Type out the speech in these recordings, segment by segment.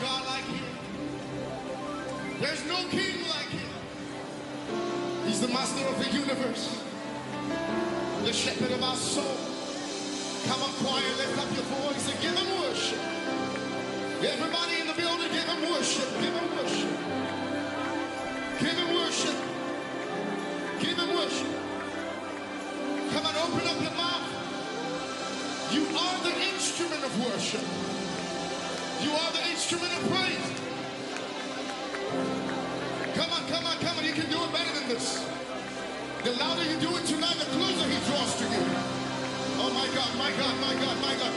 God like him. There's no king like him. He's the master of the universe, the shepherd of our soul. Come on, choir, lift up your voice and give him worship. Everybody in the building, give him worship. Give him worship. Give him worship. Give him worship. Come on, open up your mouth. You are the instrument of worship. You are the instrument of praise. Come on, come on, come on. You can do it better than this. The louder you do it tonight, the closer he draws to you. Oh my God, my God, my God, my God.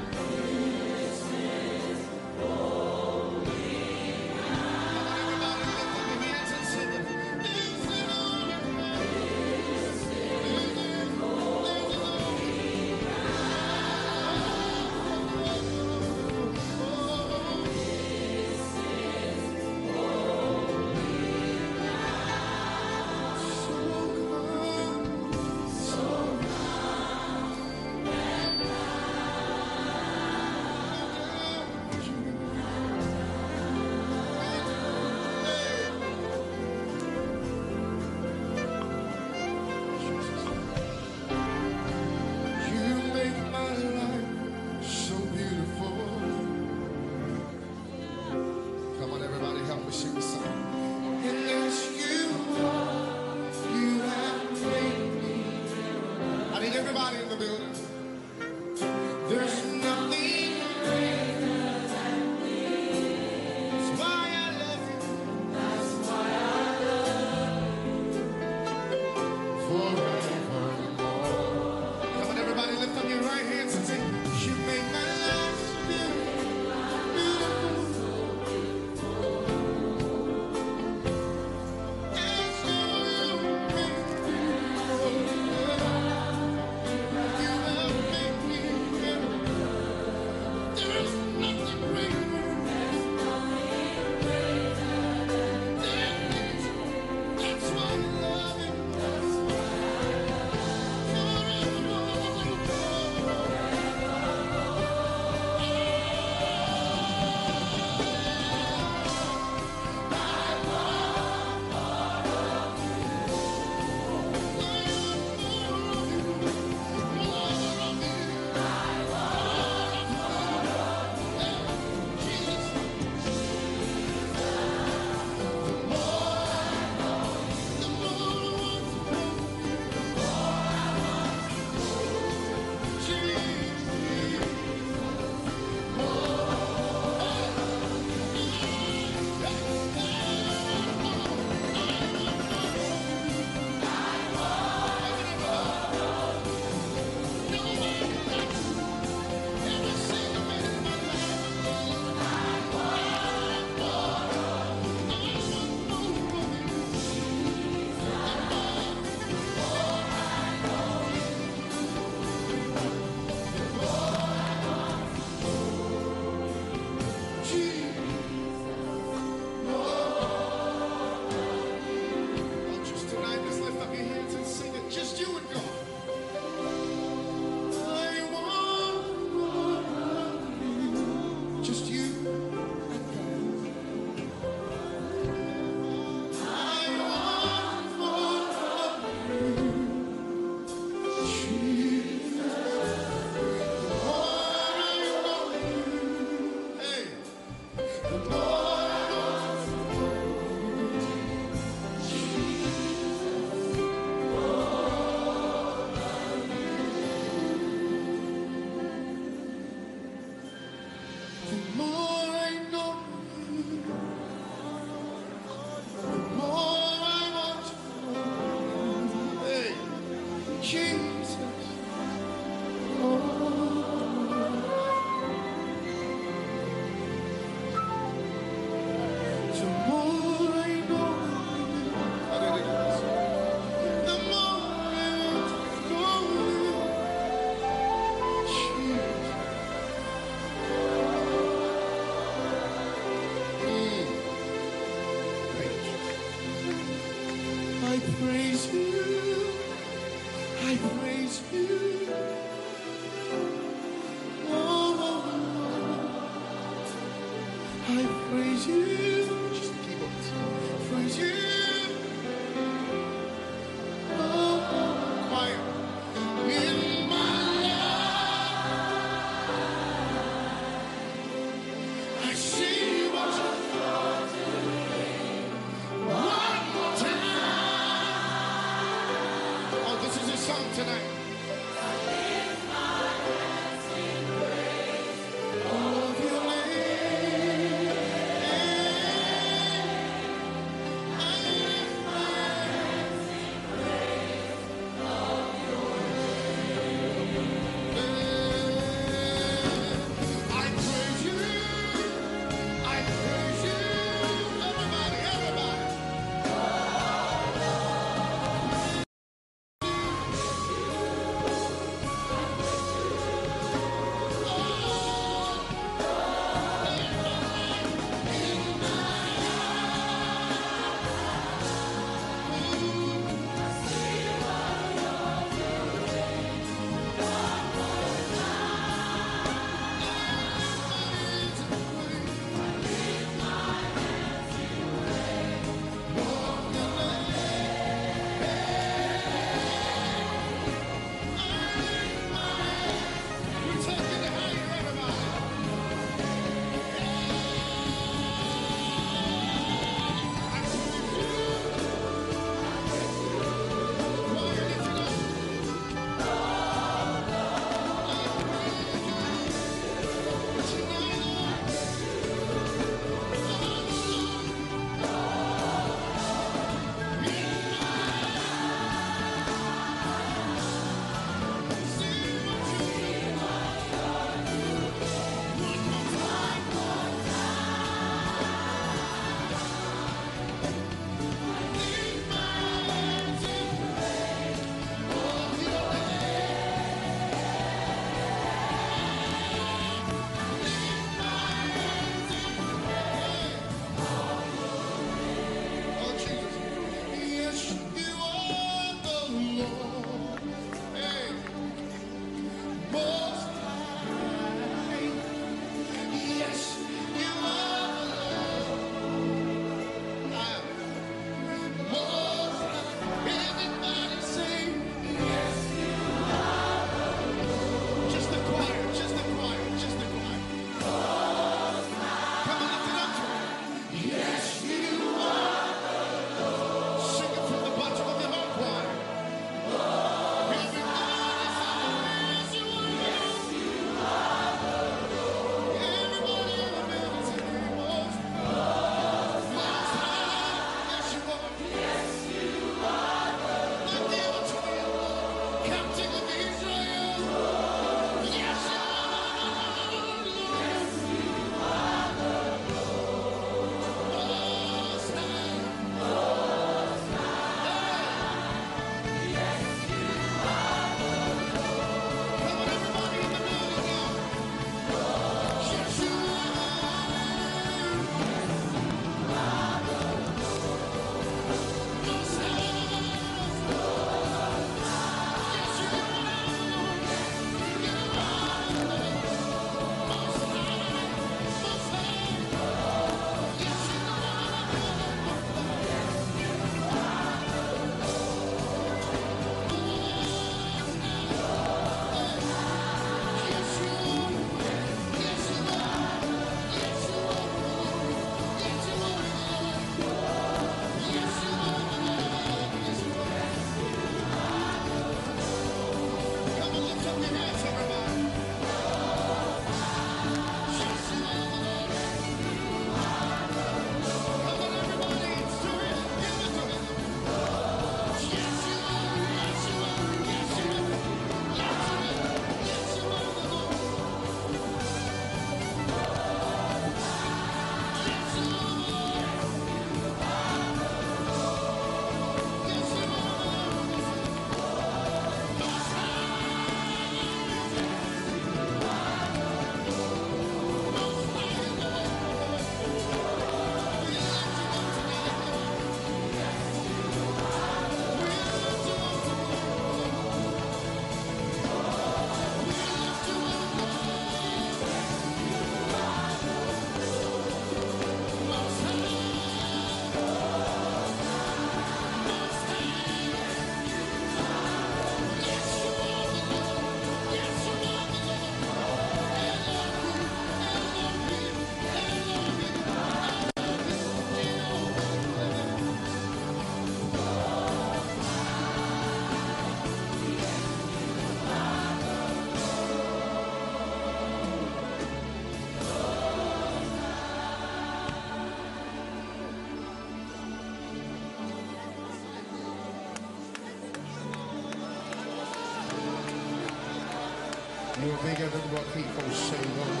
You're bigger than what people say, Lord.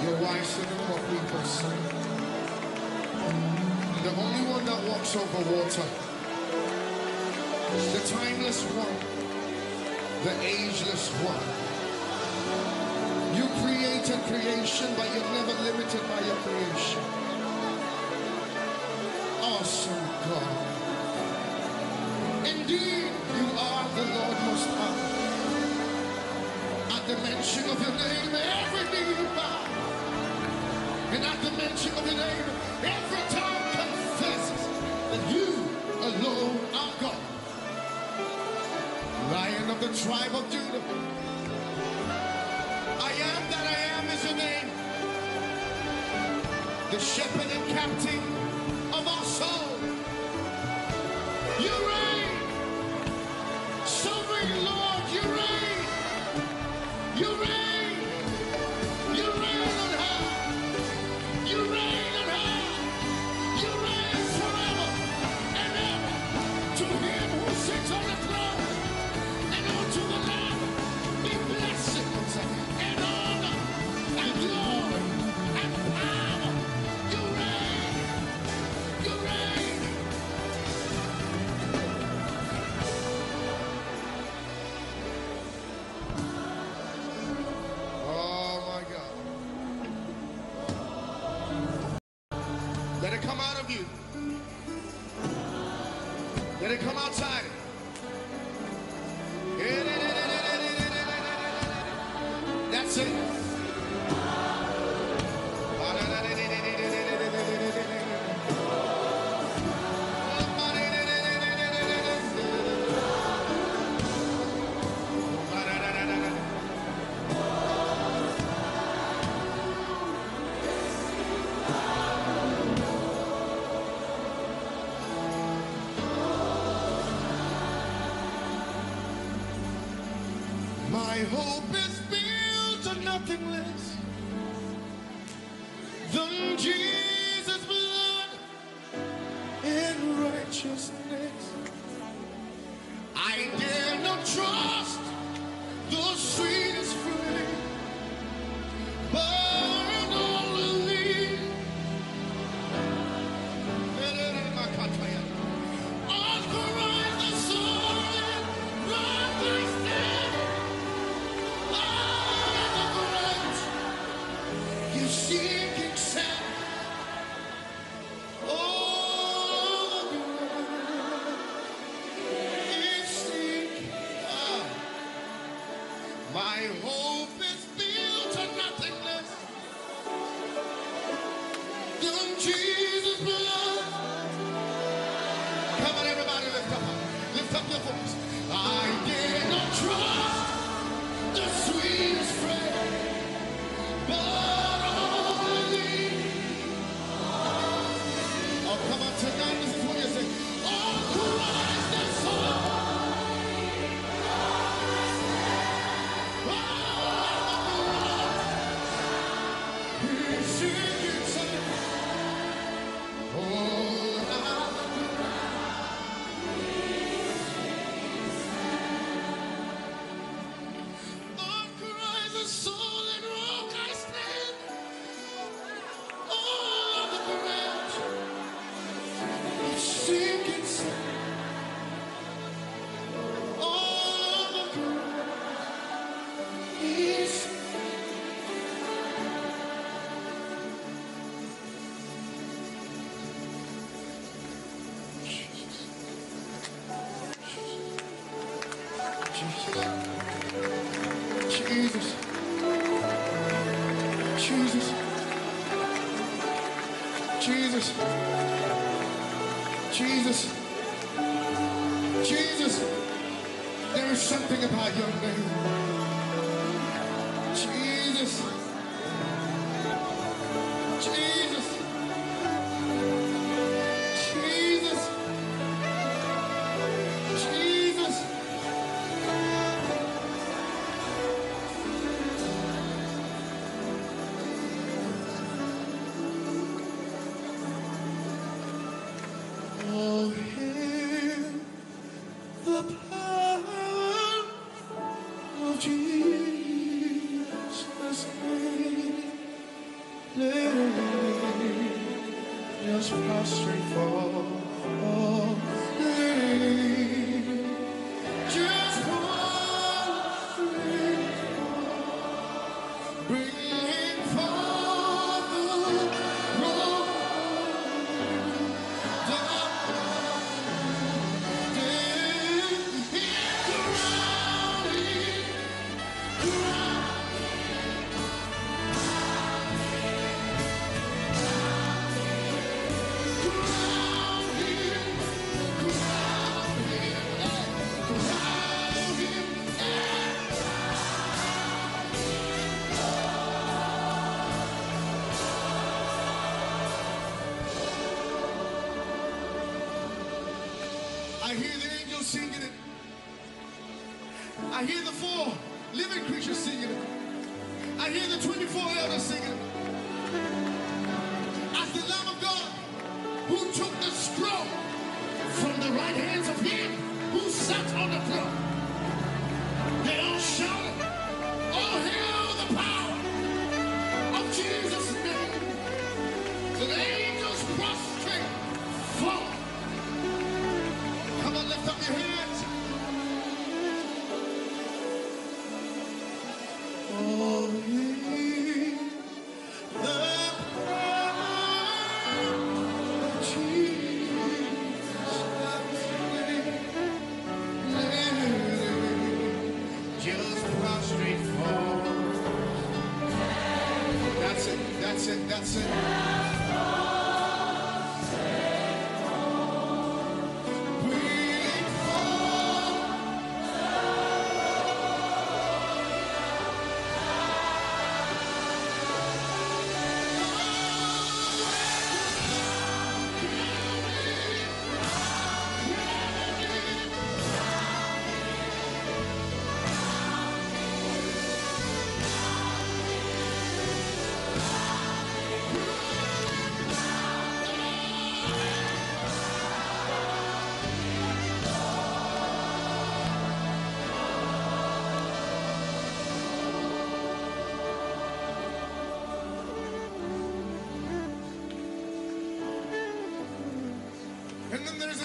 You're wiser than what people say. You're the only one that walks over water. The timeless one. The ageless one. You created creation, but you're never limited by your creation. Awesome God. dimension of your name, every knee will bow. In that dimension of your name, every tongue confesses that you alone are God. Lion of the tribe of Judah. I am that I am is your name. The shepherd and captain. Jesus. Jesus. Jesus. There is something about your name. Jesus.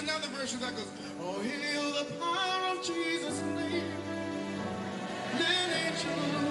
another version that goes, Oh, heal the power of Jesus' name. Let it